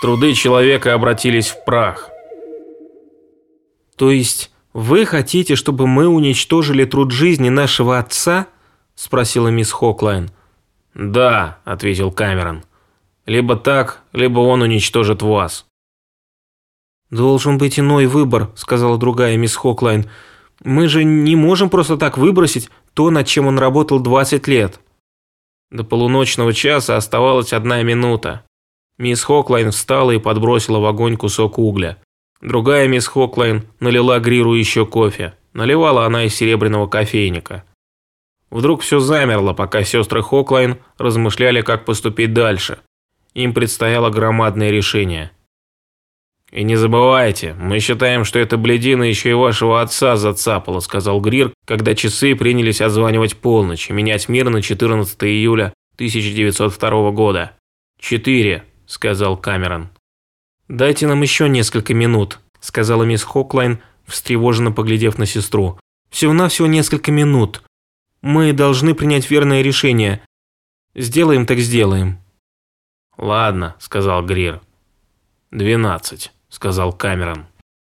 Труды человека обратились в прах. То есть вы хотите, чтобы мы уничтожили труд жизни нашего отца? Спросила мисс Хоклайн. Да, ответил Камерон. Либо так, либо он уничтожит вас. «Должен быть иной выбор», – сказала другая мисс Хоклайн. «Мы же не можем просто так выбросить то, над чем он работал 20 лет». До полуночного часа оставалась одна минута. Мисс Хоклайн встала и подбросила в огонь кусок угля. Другая мисс Хоклайн налила Гриру еще кофе. Наливала она из серебряного кофейника. Вдруг все замерло, пока сестры Хоклайн размышляли, как поступить дальше. Им предстояло громадное решение – «И не забывайте, мы считаем, что эта бледина еще и вашего отца зацапала», сказал Грир, когда часы принялись отзванивать полночь и менять мир на 14 июля 1902 года. «Четыре», – сказал Камерон. «Дайте нам еще несколько минут», – сказала мисс Хоклайн, встревоженно поглядев на сестру. «Всего-навсего несколько минут. Мы должны принять верное решение. Сделаем так сделаем». «Ладно», – сказал Грир. «Двенадцать» сказал Камерон.